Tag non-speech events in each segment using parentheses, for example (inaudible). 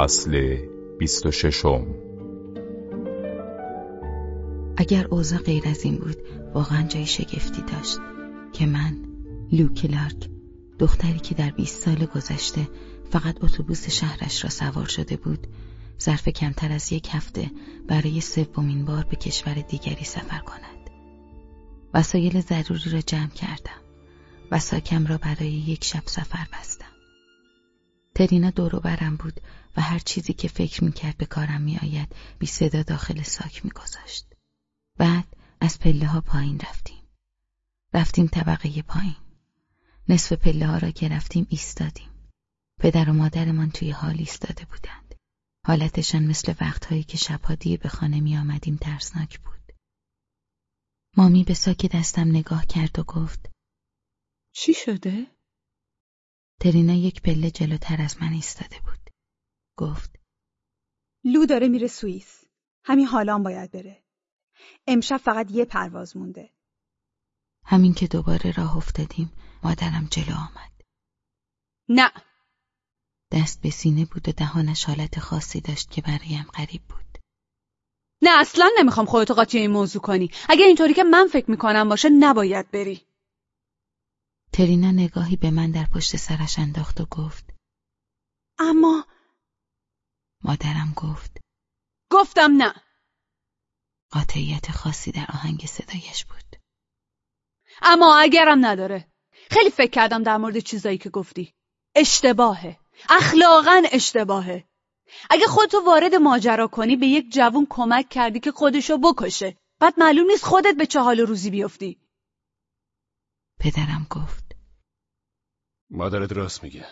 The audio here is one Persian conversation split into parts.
فصل 26 اگر اوضاع غیر از این بود واقعا جای شگفتی داشت که من لو کلارک دختری که در 20 سال گذشته فقط اتوبوس شهرش را سوار شده بود ظرف کمتر از یک هفته برای سومین بار به کشور دیگری سفر کند. وسایل ضروری را جمع کردم. و ساکم را برای یک شب سفر بستم. ترینا دورو برم بود و هر چیزی که فکر می‌کرد به کارم میآید بی صدا داخل ساک میگذاشت. بعد از پله ها پایین رفتیم. رفتیم طبقه پایین. نصف پله ها را گرفتیم ایستادیم. پدر و مادرمان توی حال ایستاده بودند. حالتشان مثل وقتهایی که شبها دیر به خانه می آمدیم ترسناک بود. مامی به ساک دستم نگاه کرد و گفت چی شده؟ ترینا یک پله جلوتر از من ایستاده بود. گفت لو داره میره سوئیس. همین حالان باید بره. امشب فقط یه پرواز مونده. همین که دوباره راه افتادیم مادرم جلو آمد. نه. دست به سینه بود و دهانش حالت خاصی داشت که برایم غریب بود. نه اصلا نمی‌خوام خودتو قاطی این موضوع کنی. اگه اینطوری که من فکر می‌کنم باشه نباید بری. ترینا نگاهی به من در پشت سرش انداخت و گفت اما مادرم گفت گفتم نه. قاطعیت خاصی در آهنگ صدایش بود. اما اگرم نداره. خیلی فکر کردم در مورد چیزایی که گفتی. اشتباهه. اخلاقا اشتباهه. اگه خودتو وارد ماجرا کنی به یک جوون کمک کردی که خودشو بکشه. بعد معلوم نیست خودت به چه حال روزی بیفتی. پدرم گفت. مادرت راست میگه.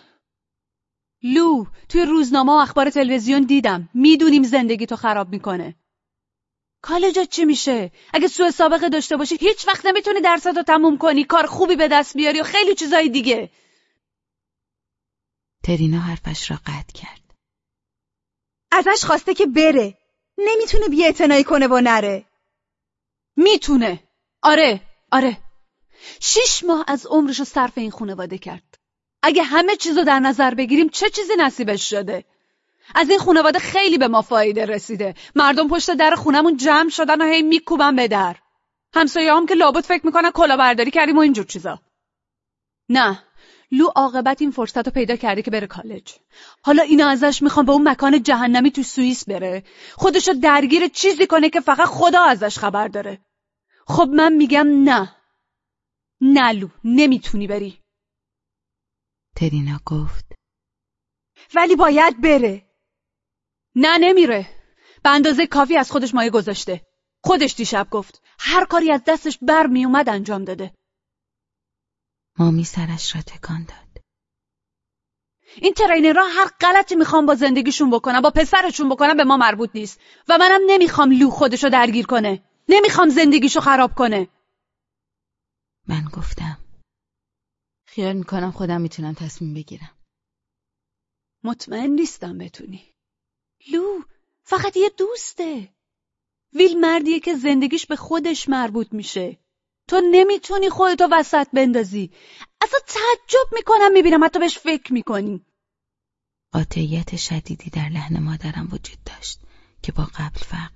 لو توی روزنامه و اخبار تلویزیون دیدم. می‌دونیم زندگی تو خراب می‌کنه. کالجت چی میشه؟ اگه سوء سابقه داشته باشی هیچ وقت نمی‌تونی درساتو تموم کنی. کار خوبی به دست بیاری و خیلی چیزای دیگه. ترینا حرفش را قطع کرد. ازش خواسته که بره. نمی‌تونه بی کنه و نره. می‌تونه. آره آره. شیش ماه از عمرشو صرف این خانواده کرد. اگه همه چیزو در نظر بگیریم چه چیزی نصیبش شده؟ از این خانواده خیلی به ما فایده رسیده. مردم پشت در خونمون جمع شدن و هی میکوبن به در. همسایه هم که لابد فکر می‌کنن کلاهبرداری کردیم و اینجور چیزا. نه لو عاقبت این فرصت رو پیدا کرده که بره کالج. حالا اینا ازش می‌خوان به اون مکان جهنمی تو سوئیس بره. خودشو درگیر چیزی کنه که فقط خدا ازش خبر داره. خب من میگم نه. نه لو نمی‌تونی بری. ترینا گفت. ولی باید بره. نه نمیره. به اندازه کافی از خودش مایه گذاشته. خودش دیشب گفت. هر کاری از دستش بر میومد انجام داده. مامی سرش را تکان داد. این ترینرها هر غلطی می‌خوام با زندگیشون بکنن با پسرشون بکنن به ما مربوط نیست. و منم نمی‌خوام لو خودشو درگیر کنه. نمی‌خوام زندگیشو خراب کنه. من گفتم. خیال می‌کنم خودم می‌تونم تصمیم بگیرم. مطمئن نیستم بتونی. لو فقط یه دوسته. ویل مردیه که زندگیش به خودش مربوط میشه. تو نمی‌تونی خودتو وسط بندازی. اصلا تعجب می‌کنم می‌بینم حتی بهش فکر می‌کنی. قاطعیت شدیدی در لحن مادرم وجود داشت که با قبل فرق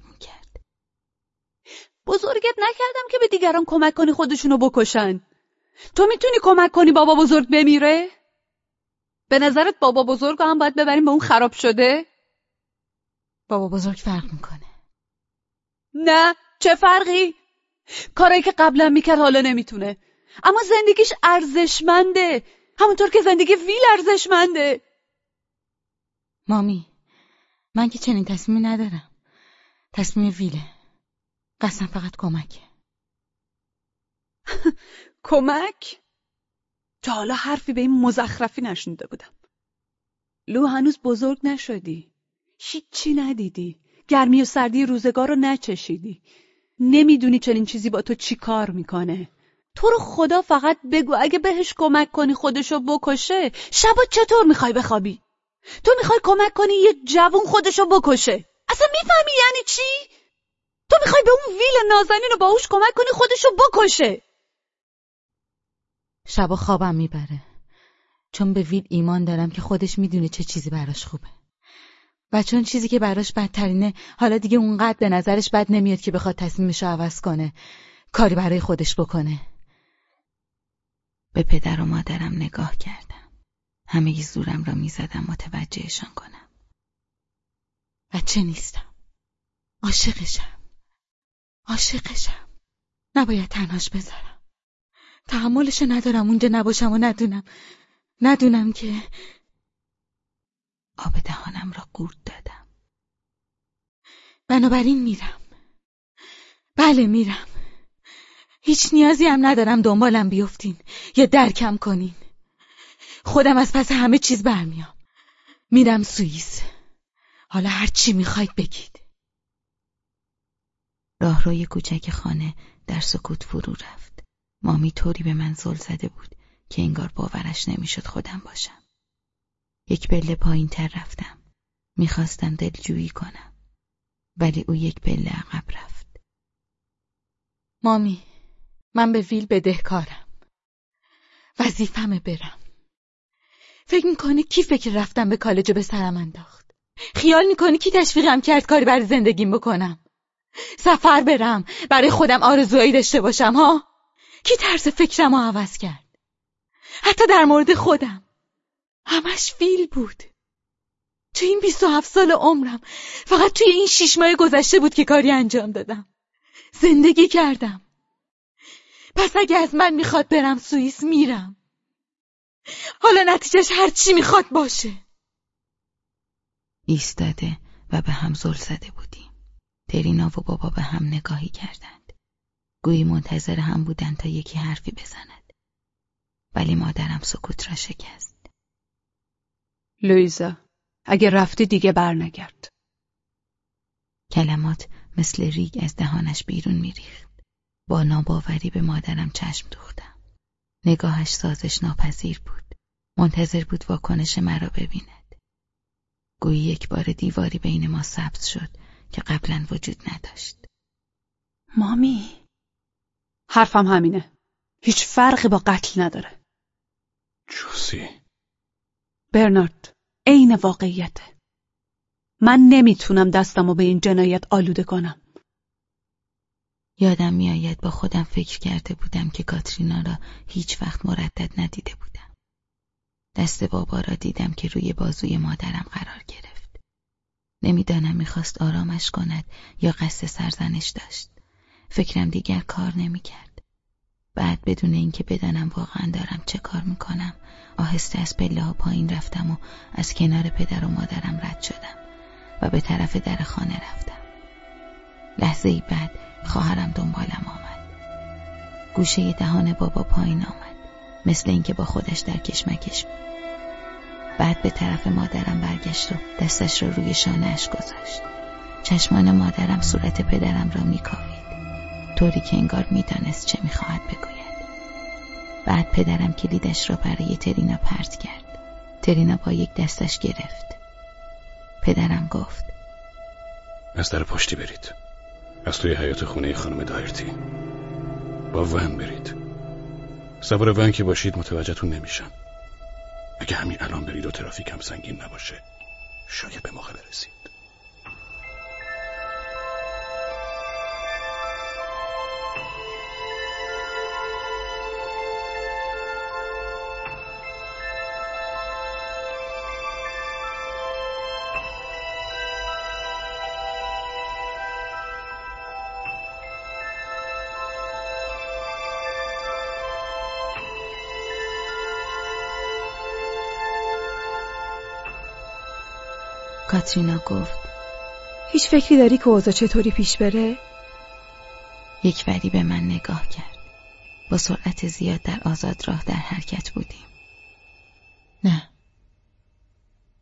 بزرگت نکردم که به دیگران کمک کنی خودشونو بکشن. تو می‌تونی کمک کنی بابا بزرگ بمیره؟ به نظرت بابا بزرگ هم باید ببریم به اون خراب شده؟ بابا بزرگ فرق می‌کنه. نه چه فرقی؟ کارایی که قبلا می‌کرد حالا نمی‌تونه. اما زندگیش ارزشمنده. همونطور که زندگی ویل ارزشمنده. مامی من که چنین تصمیمی ندارم. تصمیم ویله. قسم فقط کمکه (laughs) کمک؟ تا حالا حرفی به این مزخرفی نشنیده بودم. لو هنوز بزرگ نشدی. هیچی ندیدی. گرمی و سردی روزگار رو نچشیدی. نمی‌دونی چنین چیزی با تو چی کار می‌کنه. تو رو خدا فقط بگو اگه بهش کمک کنی خودشو بکشه شبا چطور می‌خوای بخوابی؟ تو می‌خوای کمک کنی یه جوون خودشو بکشه؟ اصلا می‌فهمی یعنی چی؟ تو می‌خوای به اون ویل نازنین رو باهوش کمک کنی خودشو بکشه. شبا خوابم می‌بره. چون به ویل ایمان دارم که خودش می‌دونه چه چیزی براش خوبه. و چون چیزی که براش بدترینه حالا دیگه اونقدر به نظرش بد نمیاد که بخواد تصمیمش عوض کنه. کاری برای خودش بکنه. به پدر و مادرم نگاه کردم. همه زورم را می‌زدم متوجهشان کنم. بچه نیستم. عاشقشم. عاشقشم. نباید تنهاش بذارم. تحملش ندارم اونجا نباشم و ندونم. ندونم که آب دهانم را قورت دادم. بنابراین میرم. بله میرم. هیچ نیازی هم ندارم دنبالم بیفتین یا درکم کنین. خودم از پس همه چیز برمیام. میرم سوئیس. حالا هر چی می‌خواید بگید. راهروی کوچک خانه در سکوت فرو رفت. مامی طوری به من زل زده بود که انگار باورش نمی‌شد خودم باشم. یک پله پایین تر رفتم. می‌خواستم دلجویی کنم ولی او یک پله عقب رفت. مامی من به ویل بدهکارم. وظیفمه برم. فکر می‌کنی کی فکر رفتم به کالج به سرم انداخت؟ خیال می‌کنی کی تشویقم کرد کاری برای زندگیم بکنم؟ سفر برم. برای خودم آرزوهایی داشته باشم ها؟ کی طرز فکرم رو عوض کرد؟ حتی در مورد خودم. همش فیل بود. تو این بیست و هفت سال عمرم فقط توی این شیش ماه گذشته بود که کاری انجام دادم. زندگی کردم. پس اگه از من می‌خواد برم سوئیس میرم. حالا نتیجهش هر چی می‌خواد باشه. ایستاده و به هم زل زده بودیم. ترینا و بابا به هم نگاهی کردند. گویی منتظر هم بودند تا یکی حرفی بزند. ولی مادرم سکوت را شکست. لویزا اگه رفتی دیگه برنگرد. کلمات مثل ریگ از دهانش بیرون میریخت. با ناباوری به مادرم چشم دوختم. نگاهش سازش ناپذیر بود. منتظر بود واکنش مرا ببیند. گویی یک بار دیواری بین ما سبز شد. که قبلا وجود نداشت. مامی حرفم همینه. هیچ فرقی با قتل نداره. جوسی. برنارد عین واقعیته. من نمی‌تونم دستمو به این جنایت آلوده کنم. یادم میآید با خودم فکر کرده بودم که کاترینا را هیچ وقت مردد ندیده بودم. دست بابا را دیدم که روی بازوی مادرم قرار گرفت. نمی‌دانم می‌خواست آرامش کند یا قصد سرزنش داشت. فکرم دیگر کار نمی‌کرد. بعد بدون اینکه بدانم واقعا دارم چه کار می‌کنم آهسته از پله ها پایین رفتم و از کنار پدر و مادرم رد شدم و به طرف در خانه رفتم. لحظه ای بعد خواهرم دنبالم آمد. گوشه دهان بابا پایین آمد مثل اینکه با خودش در کشمکش بود. بعد به طرف مادرم برگشت و دستش را روی شانهش گذاشت. چشمان مادرم صورت پدرم را میکاوید. طوری که انگار می‌دانست چه می‌خواهد بگوید. بعد پدرم کلیدش را برای ترینا پرت کرد. ترینا با یک دستش گرفت. پدرم گفت از در پشتی برید. از توی حیات خونه خانم دایرتی. با ون برید. سوار ون که باشید متوجهتون نمیشن اگه همین الان برید و ترافیک هم سنگین نباشه شاید به موقع برسید. کاترینا گفت. هیچ فکری داری که اوضاع چطوری پیش بره؟ یک وری به من نگاه کرد. با سرعت زیاد در آزاد راه در حرکت بودیم. نه.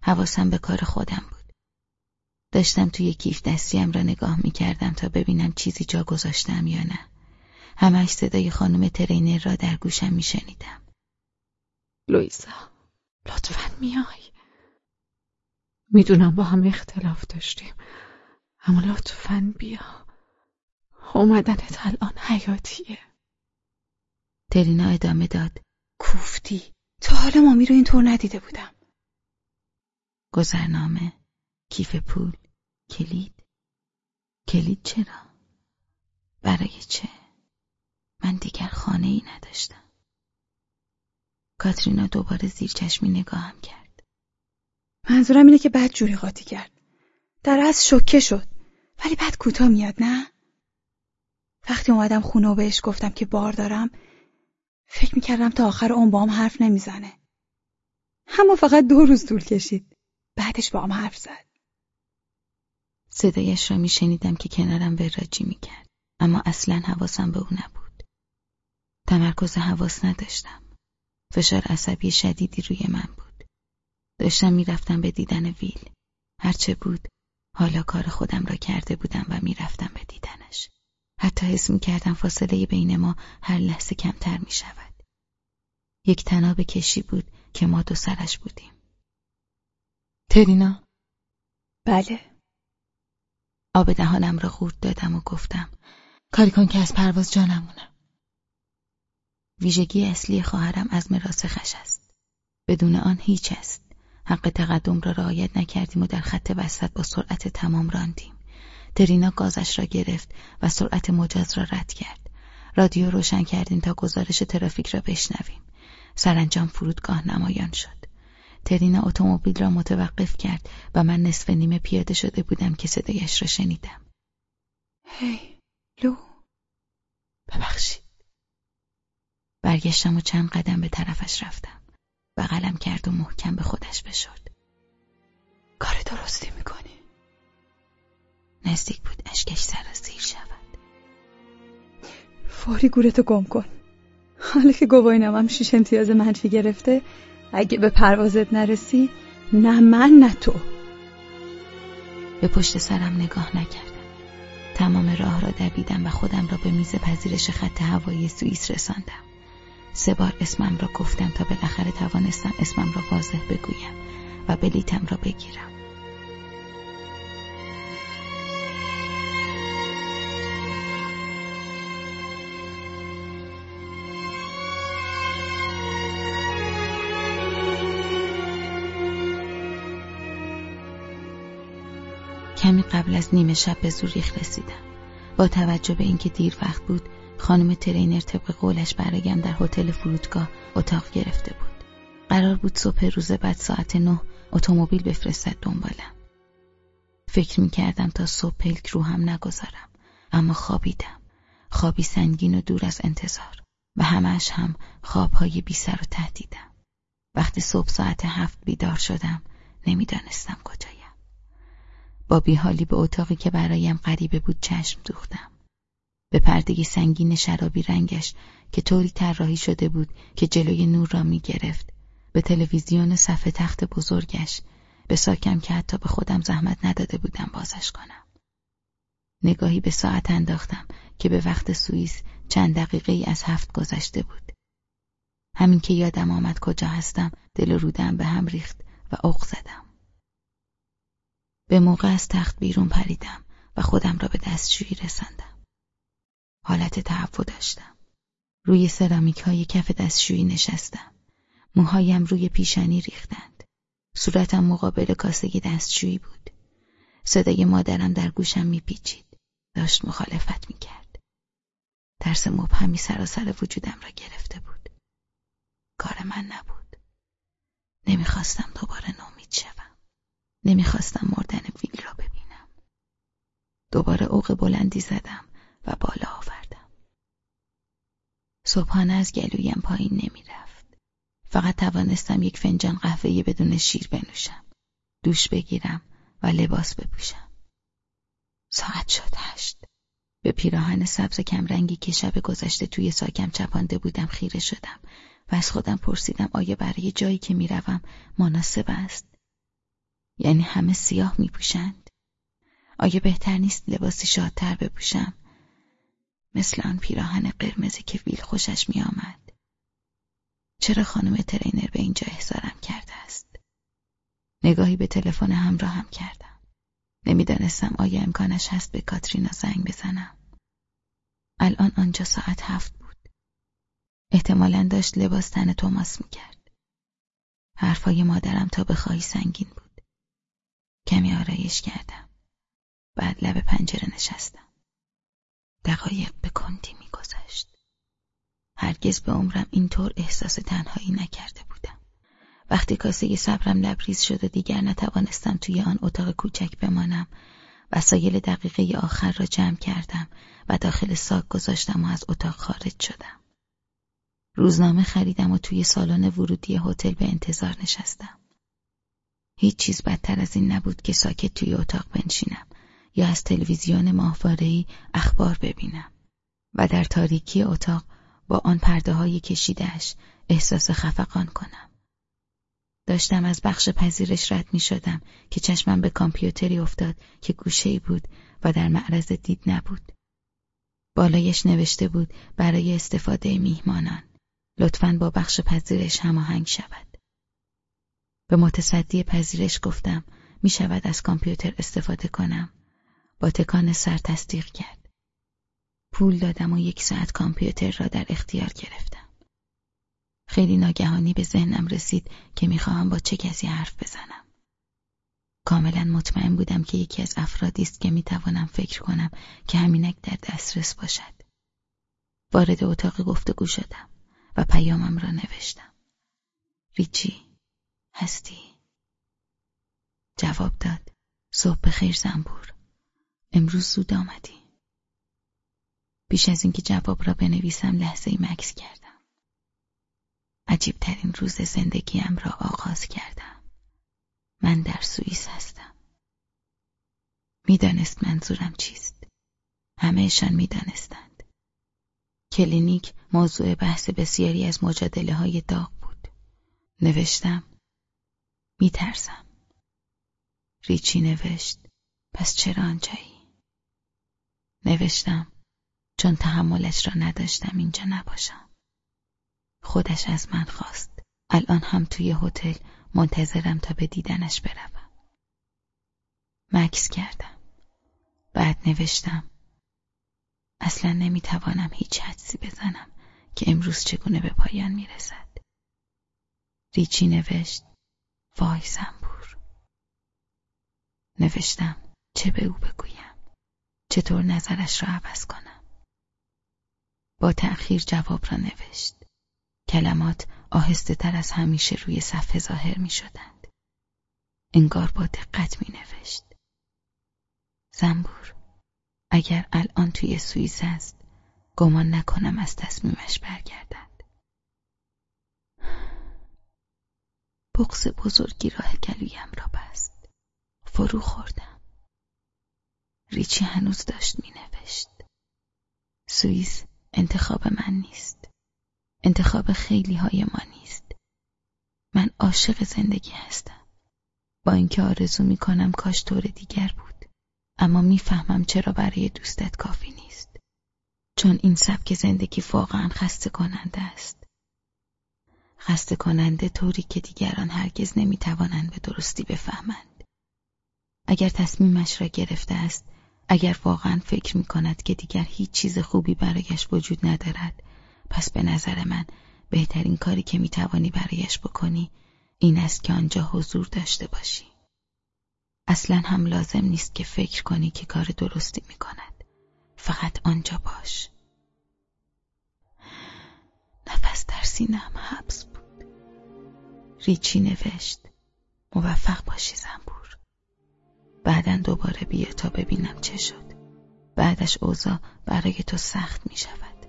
حواسم به کار خودم بود. داشتم توی کیف دستیم را نگاه می کردم تا ببینم چیزی جا گذاشتم یا نه. همش صدای خانم ترینر را در گوشم می شنیدم لویزا لطفا میای. می‌دونم با هم اختلاف داشتیم. اما لطفا بیا. اومدنت الان حیاتیه. ترینا ادامه داد. کوفتی. تا حالا مامی رو اینطور ندیده بودم. گذرنامه. کیف پول. کلید. کلید چرا؟ برای چه؟ من دیگر خانه ای نداشتم. کاترینا دوباره زیر چشمی نگاهم کرد. منظورم اینه که بعد جوری قاطی کرد. در از شکه شد. ولی بعد کوتاه میاد نه؟ وقتی اومدم خونه و بهش گفتم که بار دارم فکر می‌کردم تا آخر اون با هم حرف نمی‌زنه. اما فقط دو روز طول کشید. بعدش با هم حرف زد. صدایش را میشنیدم که کنارم وراجی می‌کرد. اما اصلا حواسم به او نبود. تمرکز حواس نداشتم. فشار عصبی شدیدی روی من بود. داشتم می‌رفتم به دیدن ویل. هرچه بود حالا کار خودم را کرده بودم و می‌رفتم به دیدنش. حتی حس می‌کردم فاصله بین ما هر لحظه کمتر می‌شود. یک تناب کشی بود که ما دو سرش بودیم. ترینا؟ بله. آب دهانم را خورد دادم و گفتم کاری کن که از پرواز جا نمونم. ویژگی اصلی خواهرم از مراسخش است بدون آن هیچ است. حق تقدم را رعایت نکردیم و در خط وسط با سرعت تمام راندیم. ترینا گازش را گرفت و سرعت مجاز را رد کرد. رادیو روشن کردیم تا گزارش ترافیک را بشنویم. سرانجام فرودگاه نمایان شد. ترینا اتومبیل را متوقف کرد و من نصف نیمه پیاده شده بودم که صدایش را شنیدم. هی لو. ببخشید. برگشتم و چند قدم به طرفش رفتم. بغلم کرد و محکم به خودش بشد. کار درستی می‌کنی؟ نزدیک بود اشکش سرازیر شود. فوری گورتو گم کن. حالا که گواهینامم شیش امتیاز منفی گرفته اگه به پروازت نرسی نه من نه تو. به پشت سرم نگاه نکردم. تمام راه را دویدم و خودم را به میز پذیرش خط هوایی سوئیس رساندم. سه بار اسمم را گفتم تا بالاخره توانستم اسمم را واضح بگویم و بلیتم را بگیرم. کمی قبل از نیمه شب به زوریخ رسیدم. با توجه به اینکه دیر وقت بود خانم ترینر طبق قولش برایم در هتل فرودگاه اتاق گرفته بود. قرار بود صبح روز بعد ساعت نه اتومبیل بفرستد دنبالم. فکر می کردم تا صبح پلک رو هم نگذارم اما خوابیدم. خوابی سنگین و دور از انتظار و همش هم خوابهای بی سر و تهدیدم وقتی صبح ساعت هفت بیدار شدم نمی‌دانستم کجایم. با بیحالی به اتاقی که برایم غریبه بود چشم دوختم. به پرده سنگین شرابی رنگش که طوری طراحی شده بود که جلوی نور را می گرفت. به تلویزیون صفحه تخت بزرگش. به ساکم که حتی به خودم زحمت نداده بودم بازش کنم. نگاهی به ساعت انداختم که به وقت سوئیس چند دقیقه ای از هفت گذشته بود. همین که یادم آمد کجا هستم دل رودم به هم ریخت و اوق زدم. به موقع از تخت بیرون پریدم و خودم را به دستشویی رساندم. حالت تهوع داشتم. روی سرامیک های کف دستشویی نشستم. موهایم روی پیشانی ریختند. صورتم مقابل کاسه دستشویی بود. صدای مادرم در گوشم میپیچید. داشت مخالفت می‌کرد. ترس مبهمی سراسر وجودم را گرفته بود. کار من نبود. نمی‌خواستم دوباره نومید شوم. نمی‌خواستم مردن ویل را ببینم. دوباره اوق بلندی زدم و بالا آوردم. صبحانه از گلویم پایین نمی‌رفت. فقط توانستم یک فنجان قهوه بدون شیر بنوشم. دوش بگیرم و لباس بپوشم. ساعت شد هشت. به پیراهن سبز کمرنگی که شب گذشته توی ساکم چپانده بودم خیره شدم و از خودم پرسیدم آیا برای جایی که می‌روم مناسب است یعنی همه سیاه می پوشند. آیا بهتر نیست لباسی شادتر بپوشم؟ مثل آن پیراهن قرمزی که ویل خوشش می آمد. چرا خانم ترینر به اینجا احضارم کرده است؟ نگاهی به تلفن همراهم کردم. نمی‌دانستم آیا امکانش هست به کاترینا زنگ بزنم. الان آنجا ساعت هفت بود. احتمالا داشت لباس تن توماس می‌کرد. حرفای مادرم تا به خواهی سنگین بود. کمی آرایش کردم. بعد لب پنجره نشستم. دقایق به کندی میگذشت. هرگز به عمرم اینطور احساس تنهایی نکرده بودم. وقتی کاسه صبرم لبریز شد و دیگر نتوانستم توی آن اتاق کوچک بمانم وسایل دقیقه آخر را جمع کردم و داخل ساک گذاشتم و از اتاق خارج شدم. روزنامه خریدم و توی سالن ورودی هتل به انتظار نشستم. هیچ چیز بدتر از این نبود که ساکت توی اتاق بنشینم یا از تلویزیون ماهواره‌ای اخبار ببینم و در تاریکی اتاق با آن پرده های کشیدهش احساس خفقان کنم. داشتم از بخش پذیرش رد می شدم که چشمم به کامپیوتری افتاد که گوشه‌ای بود و در معرض دید نبود. بالایش نوشته بود برای استفاده میهمانان. لطفاً با بخش پذیرش هماهنگ شود. به متصدی پذیرش گفتم می شود از کامپیوتر استفاده کنم. با تکان سر تصدیق کرد. پول دادم و یک ساعت کامپیوتر را در اختیار گرفتم. خیلی ناگهانی به ذهنم رسید که می‌خواهم با چه کسی حرف بزنم. کاملا مطمئن بودم که یکی از افرادی است که می‌توانم فکر کنم که همینک در دسترس باشد. وارد اتاق گفتگو شدم و پیامم را نوشتم. ریچی هستی؟ جواب داد. صبح خیر زنبور. امروز زود آمدی. بیش از اینکه جواب را بنویسم لحظه ای مکس کردم. عجیبترین روز زندگیم را آغاز کردم. من در سوئیس هستم. می‌دانست منظورم چیست. همهشان می‌دانستند. کلینیک موضوع بحث بسیاری از مجادله های داغ بود. نوشتم. میترسم. ریچی نوشت. پس چرا آنجایی؟ نوشتم. چون تحملش را نداشتم اینجا نباشم. خودش از من خواست. الان هم توی هتل منتظرم تا به دیدنش بروم. مکس کردم. بعد نوشتم. اصلا نمی‌توانم هیچ حدسی بزنم که امروز چگونه به پایان می‌رسد. ریچی نوشت. وای زنبور. نوشتم. چه به او بگویم؟ چطور نظرش را عوض کنم؟ با تأخیر جواب را نوشت. کلمات آهسته تر از همیشه روی صفحه ظاهر می شدند. انگار با دقت می نوشت. زنبور اگر الان توی سوئیس است گمان نکنم از تصمیمش برگردد. بغز بزرگی راه گلویم را بست. فرو خوردم. ریچی هنوز داشت می نوشت. سوئیس انتخاب من نیست. انتخاب خیلی های ما نیست. من عاشق زندگی هستم. با اینکه آرزو می کنم کاش طور دیگر بود. اما می‌فهمم چرا برای دوستت کافی نیست. چون این سبک زندگی واقعا خسته کننده است. خسته کننده طوری که دیگران هرگز نمی‌توانند به درستی بفهمند. اگر تصمیمش را گرفته است اگر واقعا فکر می کند که دیگر هیچ چیز خوبی برایش وجود ندارد پس به نظر من بهترین کاری که می توانی برایش بکنی این است که آنجا حضور داشته باشی. اصلا هم لازم نیست که فکر کنی که کار درستی می کند فقط آنجا باش. نفس در سینم حبس بود. ریچی نوشت موفق باشی زنبور. بعدا دوباره بیا تا ببینم چه شد. بعدش اوضاع برای تو سخت می شود.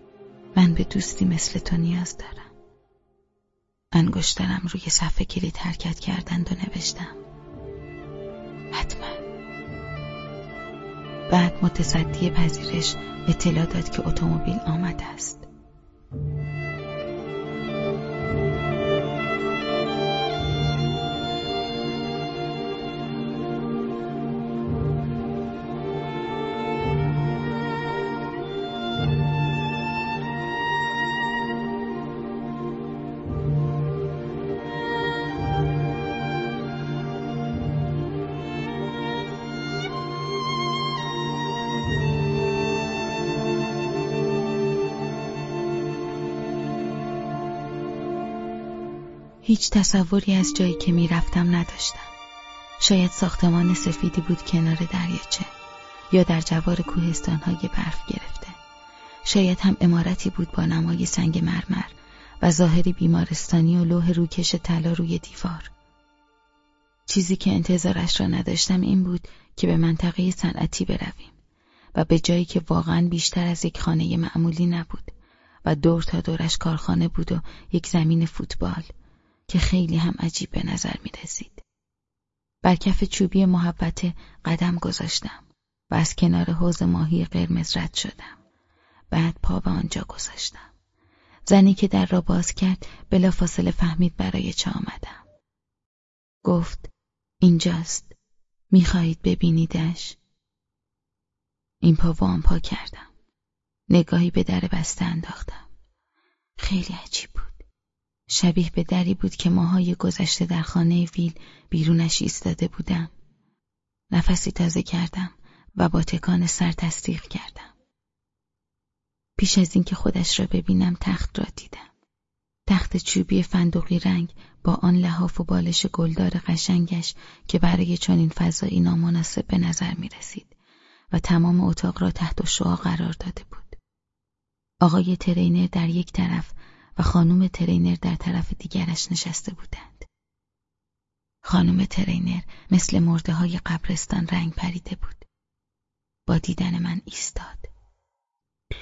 من به دوستی مثل تو نیاز دارم. انگشترم روی صفحه کلید حرکت کردند و نوشتم. حتما. بعد متصدی پذیرش اطلاع داد که اتومبیل آمده است. هیچ تصوری از جایی که می‌رفتم نداشتم. شاید ساختمان سفیدی بود کنار دریاچه یا در جوار کوهستانهای برف گرفته. شاید هم امارتی بود با نمای سنگ مرمر و ظاهری بیمارستانی و لوح روکش طلا روی دیوار. چیزی که انتظارش را نداشتم این بود که به منطقه صنعتی برویم و به جایی که واقعا بیشتر از یک خانه معمولی نبود و دور تا دورش کارخانه بود و یک زمین فوتبال. که خیلی هم عجیب به نظر می رسید. بر کف چوبی محبته قدم گذاشتم و از کنار حوز ماهی قرمز رد شدم. بعد پا به آنجا گذاشتم. زنی که در را باز کرد بلافاصله فهمید برای چه آمدم. گفت اینجاست. می‌خواهید ببینیدش؟ این پا و آن پا کردم. نگاهی به در بسته انداختم. خیلی عجیب بود. شبیه به دری بود که ماهای گذشته در خانه ویل بیرونش ایستاده بودم. نفسی تازه کردم و با تکان سر تصدیق کردم. پیش از اینکه خودش را ببینم تخت را دیدم. تخت چوبی فندقی رنگ با آن لحاف و بالش گلدار قشنگش که برای چنین فضایی نامناسب به نظر می رسید و تمام اتاق را تحت شعا قرار داده بود. آقای ترینر در یک طرف و خانم ترینر در طرف دیگرش نشسته بودند. خانم ترینر مثل مرده های قبرستان رنگ پریده بود. با دیدن من ایستاد.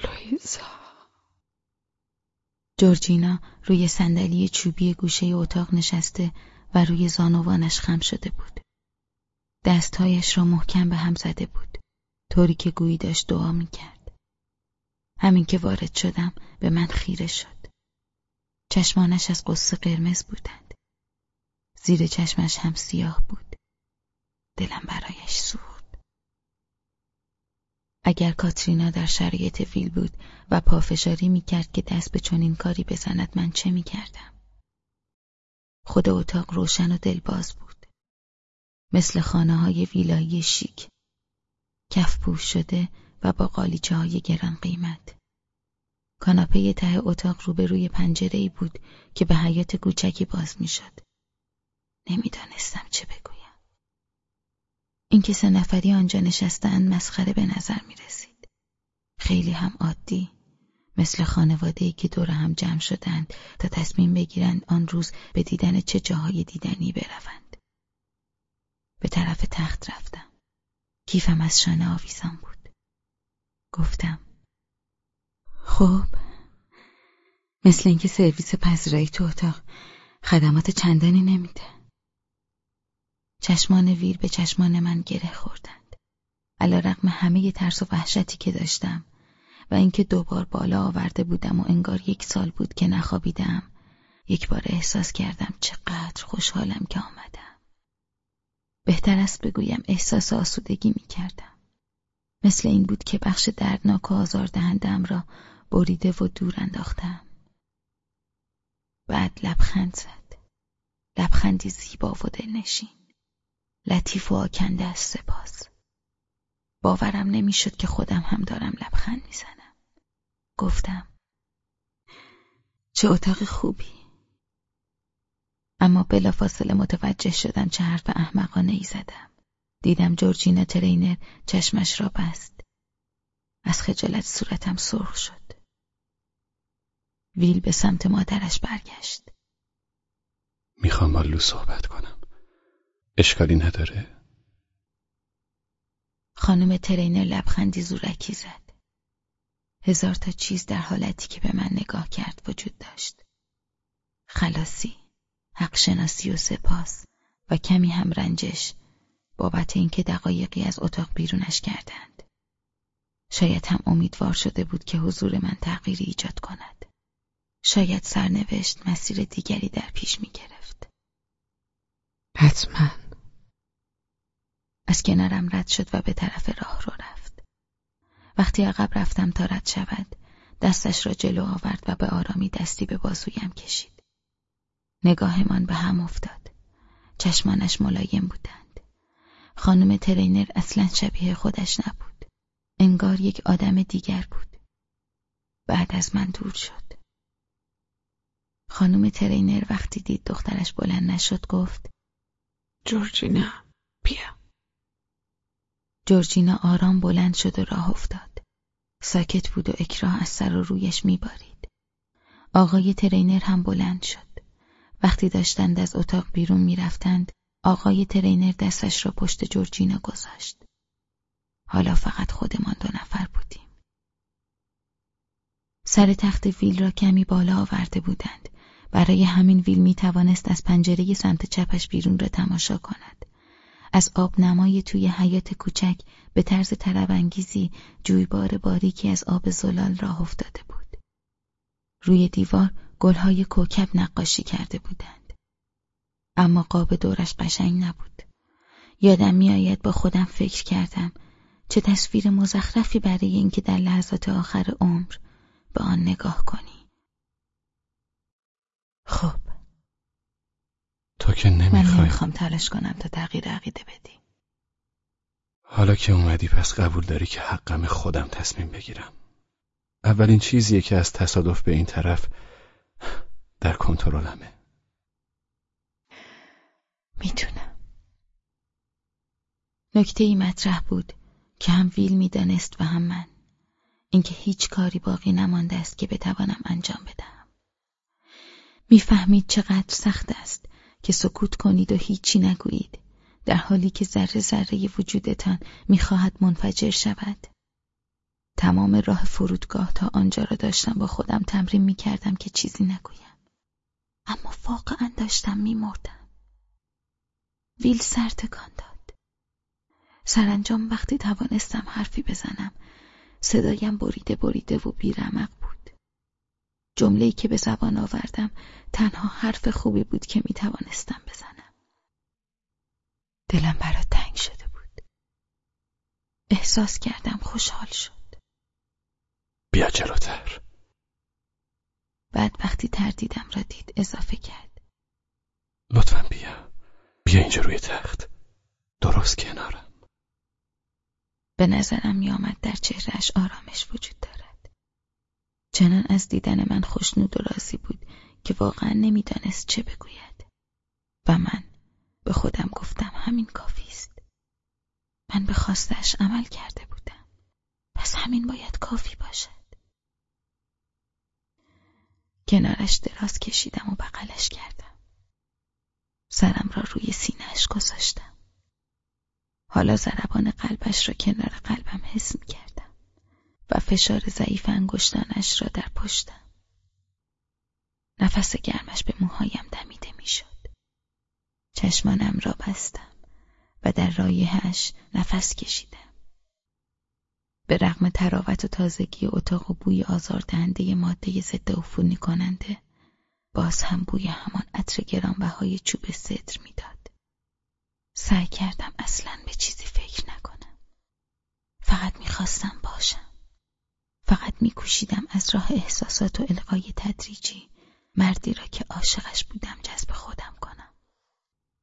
لویزا جورجینا روی صندلی چوبی گوشه اتاق نشسته و روی زانوانش خم شده بود. دستهایش را محکم به هم زده بود. طوری که گویی داشت دعا می کرد. همین که وارد شدم به من خیره شد. چشمانش از قصه قرمز بودند. زیر چشمش هم سیاه بود. دلم برایش سوخت. اگر کاترینا در شرایط فیل بود و پافشاری می‌کرد که دست به چنین کاری بزند من چه می‌کردم؟ خود اتاق روشن و دلباز بود. مثل خانه های ویلایی شیک. کف پوش شده و با قالیچه های گران قیمت. کاناپه ته اتاق روبروی پنجره ای بود که به حیات کوچکی باز می‌شد. نمی‌دانستم چه بگویم. اینکه سه نفری آنجا نشستند مسخره به نظر می رسید. خیلی هم عادی مثل خانواده که دور هم جمع شدند تا تصمیم بگیرند آن روز به دیدن چه جاهای دیدنی بروند. به طرف تخت رفتم. کیفم از شانه آویزان بود. گفتم خب مثل اینکه سرویس پذیرایی تو اتاق خدمات چندانی نمیده. چشمان ویر به چشمان من گره خوردند. علا رقم همه ترس و وحشتی که داشتم و اینکه دوبار بالا آورده بودم و انگار یک سال بود که نخوابیدم یک بار احساس کردم چقدر خوشحالم که آمدم. بهتر است بگویم احساس آسودگی می کردم. مثل این بود که بخش دردناک و آزاردهندم را بریده و دور انداختم. بعد لبخند زد. لبخندی زیبا و دلنشین. لطیف و آکنده از سپاس باورم نمی‌شد که خودم هم دارم لبخند می‌زنم گفتم چه اتاق خوبی اما بلافاصله متوجه شدم چه حرف احمقانه ای زدم دیدم جورجینا ترینر چشمش را بست از خجالت صورتم سرخ شد ویل به سمت مادرش برگشت می‌خوام با لو صحبت کنم اشکالی نداره؟ خانم ترینر لبخندی زورکی زد. هزار تا چیز در حالتی که به من نگاه کرد وجود داشت. خلاصی، حق شناسی و سپاس و کمی هم رنجش بابت اینکه دقایقی از اتاق بیرونش کردند. شاید هم امیدوار شده بود که حضور من تغییری ایجاد کند. شاید سرنوشت مسیر دیگری در پیش می گرفت. حتما از کنارم رد شد و به طرف راه رو رفت. وقتی عقب رفتم تا رد شود، دستش را جلو آورد و به آرامی دستی به بازویم کشید. نگاهمان به هم افتاد. چشمانش ملایم بودند. خانم ترینر اصلا شبیه خودش نبود. انگار یک آدم دیگر بود. بعد از من دور شد. خانم ترینر وقتی دید دخترش بلند نشد گفت جورجینا بیا. جورجینا آرام بلند شد و راه افتاد. ساکت بود و اکراه از سر و رویش میبارید. آقای ترینر هم بلند شد. وقتی داشتند از اتاق بیرون می‌رفتند آقای ترینر دستش را پشت جورجینا گذاشت. حالا فقط خودمان دو نفر بودیم. سر تخت ویل را کمی بالا آورده بودند. برای همین ویل می توانست از پنجره سمت چپش بیرون را تماشا کند. از آب نمای توی حیات کوچک به طرز طربانگیزی جویبار باریکی از آب زلال راه افتاده بود. روی دیوار گلهای کوکب نقاشی کرده بودند. اما قاب دورش قشنگ نبود. یادم میآید با خودم فکر کردم چه تصویر مزخرفی برای اینکه در لحظات آخر عمر به آن نگاه کنی. خب. تو که من نمی‌خوای نمی‌خوام تلاش کنم تا تغییر عقیده بدی. حالا که اومدی پس قبول داری که حقم خودم تصمیم بگیرم. اولین چیزیه که از تصادف به این طرف در کنترلمه. می‌تونم نکته ای مطرح بود که هم ویل می‌دانست و هم من. اینکه هیچ کاری باقی نمانده است که بتوانم انجام بدهم می‌فهمید چقدر سخت است که سکوت کنید و هیچی نگویید. در حالی که ذره ذره وجودتان می‌خواهد منفجر شود. تمام راه فرودگاه تا آنجا را داشتم با خودم تمرین می‌کردم که چیزی نگویم. اما واقعا داشتم میمردم. ویل سر تکان داد. سرانجام وقتی توانستم حرفی بزنم صدایم بریده بریده و بیرمق جمله‌ای که به زبان آوردم. تنها حرف خوبی بود که می توانستم بزنم. دلم برات تنگ شده بود. احساس کردم خوشحال شد. بیا جلوتر. بعد وقتی تردیدم را دید اضافه کرد. لطفا بیا. بیا اینجا روی تخت. درست کنارم. به نظرم میآمد در چهرهش آرامش وجود دارد. چنان از دیدن من خوشنود و راضی بود که واقعا نمی‌دانست چه بگوید. و من به خودم گفتم همین کافی است. من به خواستش عمل کرده بودم. پس همین باید کافی باشد. کنارش دراز کشیدم و بغلش کردم. سرم را روی سینهش گذاشتم. حالا ضربان قلبش را کنار قلبم حس می کردم و فشار ضعیف انگشتانش را در پشتم نفس گرمش به موهایم دمیده می‌شد. چشمانم را بستم و در رایحش نفس کشیدم. به رغم تراوت و تازگی اتاق و بوی آزاردهنده ماده ضد عفونی کننده باز هم بوی همان عطر گرانبهای چوب صدر می‌داد. سعی کردم اصلا به چیزی فکر نکنم. فقط می‌خواستم باشم. فقط میکوشیدم از راه احساسات و القای تدریجی مردی را که عاشقش بودم جذب خودم کنم.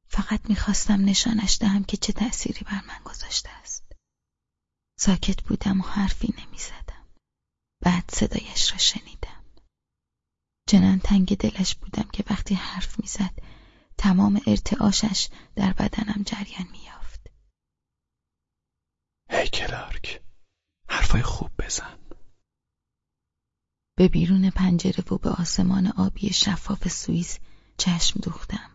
فقط می‌خواستم نشانش دهم که چه تأثیری بر من گذاشته است. ساکت بودم و حرفی نمی‌زدم. بعد صدایش را شنیدم. چنان تنگ دلش بودم که وقتی حرف می‌زد تمام ارتعاشش در بدنم جریان میافت. هی کلارک حرفای خوب بزن به بیرون پنجره و به آسمان آبی شفاف سوئیس چشم دوختم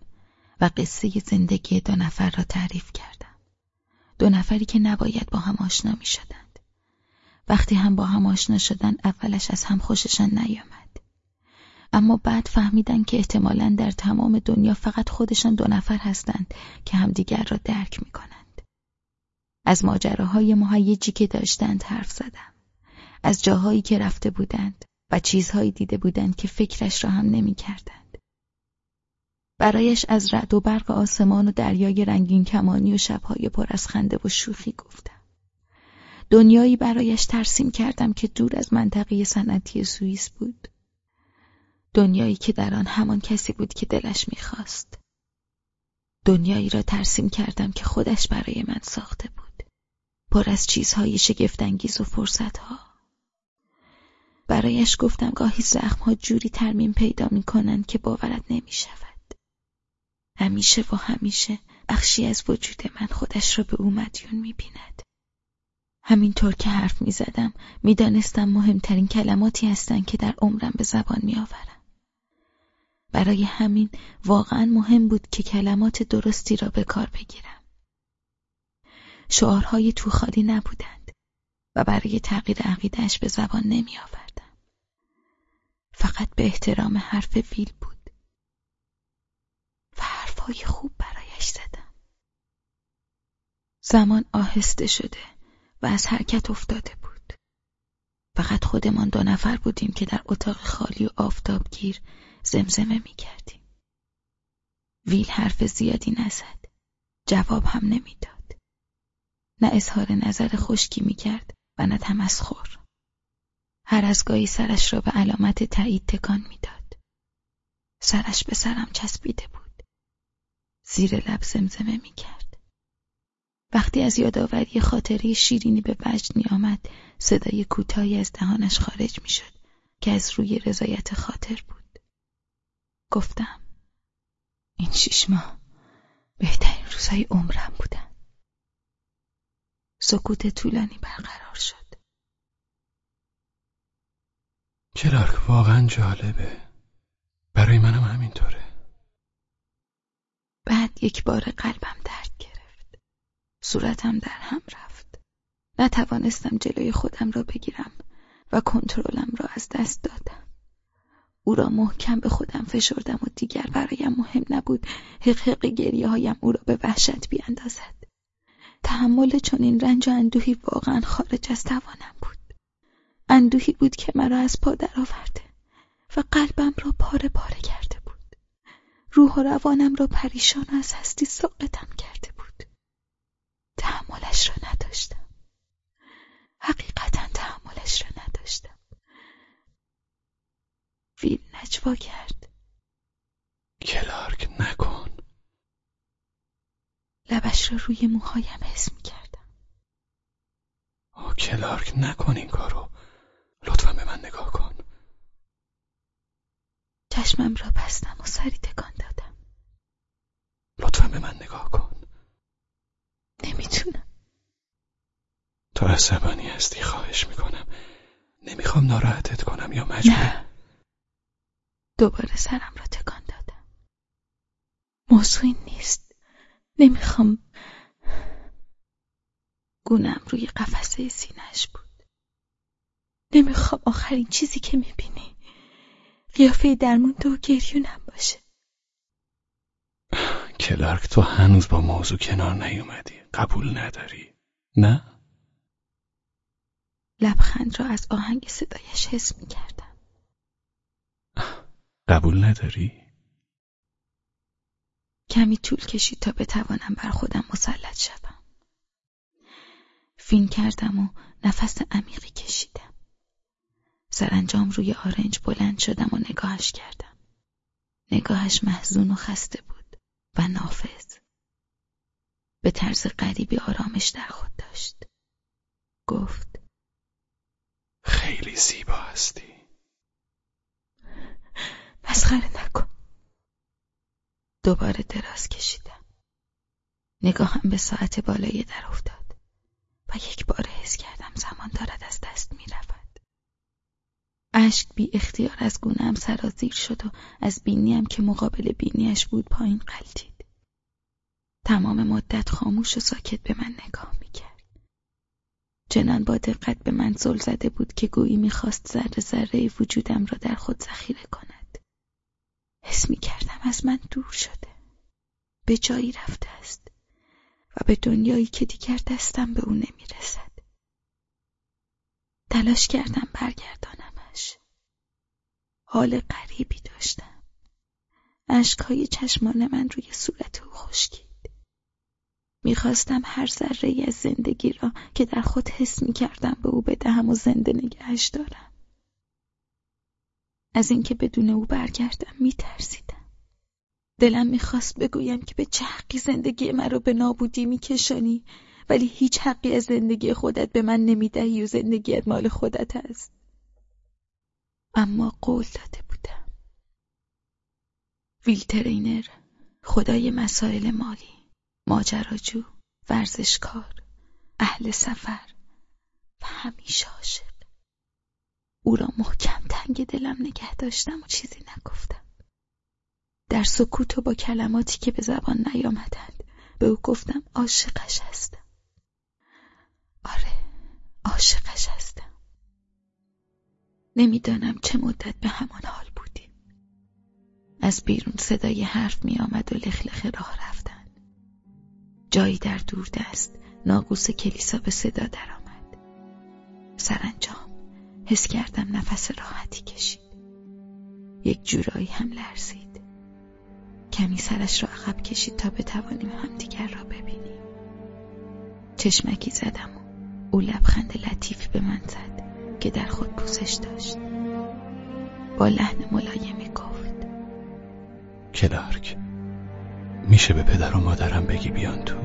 و قصه زندگی دو نفر را تعریف کردم. دو نفری که نباید با هم آشنا می شدند. وقتی هم با هم آشنا شدن اولش از هم خوششان نیامد. اما بعد فهمیدن که احتمالا در تمام دنیا فقط خودشان دو نفر هستند که همدیگر را درک می کنند. از ماجراهای مهیجی که داشتند حرف زدم. از جاهایی که رفته بودند. و چیزهایی دیده بودند که فکرش را هم نمی کردند. برایش از رعد و برق آسمان و دریای رنگین کمانی و شبهای پر از خنده و شوخی گفتم. دنیایی برایش ترسیم کردم که دور از منطقه صنعتی سوئیس بود. دنیایی که در آن همان کسی بود که دلش می‌خواست. دنیایی را ترسیم کردم که خودش برای من ساخته بود. پر از چیزهای شگفتانگیز و فرصتها. برایش گفتم گاهی زخمها جوری ترمیم پیدا می کنند که باورت نمی شود. همیشه و همیشه بخشی از وجود من خودش را به او مدیون می‌بیند همینطور که حرف می‌زدم می‌دانستم مهمترین کلماتی هستند که در عمرم به زبان میآورم برای همین واقعا مهم بود که کلمات درستی را به کار بگیرم شعارهای توخالی نبودند و برای تغییر عقیدهش به زبان نمی آوردم. فقط به احترام حرف ویل بود و حرفهای خوب برایش زدم زمان آهسته شده و از حرکت افتاده بود فقط خودمان دو نفر بودیم که در اتاق خالی و آفتابگیر زمزمه می کردیم. ویل حرف زیادی نزد جواب هم نمی‌داد. نه اظهار نظر خشکی می کرد و نه تمسخر. هر از گاهی سرش را به علامت تایید تکان می‌داد. سرش به سرم چسبیده بود. زیر لب زمزمه می کرد. وقتی از یادآوری خاطره شیرینی به وجد می آمد صدای کوتاهی از دهانش خارج می شد که از روی رضایت خاطر بود. گفتم این شیش ماه بهترین روزهای عمرم بودن. سکوت طولانی برقرار شد. کلارک واقعا جالبه. برای منم همینطوره. بعد یک بار قلبم درد گرفت. صورتم در هم رفت. نتوانستم جلوی خودم را بگیرم و کنترلم را از دست دادم. او را محکم به خودم فشردم و دیگر برایم مهم نبود حق گریه هایم او را به وحشت بیاندازد. تحمل چنین رنج و اندوهی واقعا خارج از توانم بود. اندوهی بود که مرا از پا درآورده و قلبم را پاره پاره کرده بود. روح و روانم را پریشان و از هستی ساقطم کرده بود. تحملش را نداشتم. حقیقتا تحملش را نداشتم. ویل نجوا کرد. کلارک نکن. لبش را روی موهایم حس می کردم. او کلارک نکن این کارو. لطفا به من نگاه کن. چشمم را بستم و سری تکان دادم. لطفا به من نگاه کن. نمی‌تونم. تو عصبانی هستی خواهش می‌کنم. نمی‌خوام ناراحتت کنم یا مجبور نه. دوباره سرم را تکان دادم. موضوعی نیست. نمی‌خوام گونم روی قفسه سینهش بود نمی‌خوام آخرین چیزی که می‌بینی قیافه درمونده و گریونم باشه کلارک تو هنوز با موضوع کنار نیومدی قبول نداری نه؟ لبخند را از آهنگ صدایش حس می‌کردم قبول نداری؟ کمی طول کشید تا بتوانم بر خودم مسلط شوم. فین کردم و نفس عمیقی کشیدم. سرانجام روی آرنج بلند شدم و نگاهش کردم. نگاهش محزون و خسته بود و نافذ. به طرز غریبی آرامش در خود داشت. گفت خیلی زیبا هستی. مسخره نکن. دوباره دراز کشیدم. نگاهم به ساعت بالای در افتاد و یک بار حس کردم زمان دارد از دست می رود. اشک بی اختیار از گونهام سرازیر شد و از بینیم که مقابل بینیش بود پایین قلتید. تمام مدت خاموش و ساکت به من نگاه می کرد. چنان با دقت به من زل زده بود که گویی می‌خواست ذره ذره وجودم را در خود ذخیره کند. حس می کردم از من دور شده به جایی رفته است و به دنیایی که دیگر دستم به او نمی رسد تلاش کردم برگردانمش حال غریبی داشتم. اشکهای چشمان من روی صورت او خشکید. می‌خواستم هر ذره از زندگی را که در خود حس می کردم به او بدهم و زنده نگهش دارم. از اینکه بدون او برگردم میترسیدم. دلم می‌خواست بگویم که به چه حقی زندگی مرا به نابودی میکشانی ولی هیچ حقی از زندگی خودت به من نمی‌دهی و زندگیت مال خودت است. اما قول داده بودم. ویلترینر خدای مسائل مالی ماجراجو ورزشکار اهل سفر و همیشه عاشق. او را محکم تنگ دلم نگه داشتم و چیزی نگفتم. در سکوت و با کلماتی که به زبان نیامدند به او گفتم عاشقش هستم. آره عاشقش هستم. نمی‌دانم چه مدت به همان حال بودیم. از بیرون صدای حرف می آمد و لخلخ راه رفتن. جایی در دور دست ناگوس کلیسا به صدا درآمد. سرانجام حس کردم نفس راحتی کشید. یک جورایی هم لرزید. کمی سرش را عقب کشید تا بتوانیم همدیگر را ببینیم. چشمکی زدم و او لبخند لطیفی به من زد. که در خود پوزش داشت. با لحن ملایمی گفت. کلارک میشه به پدر و مادرم بگی بیان تو؟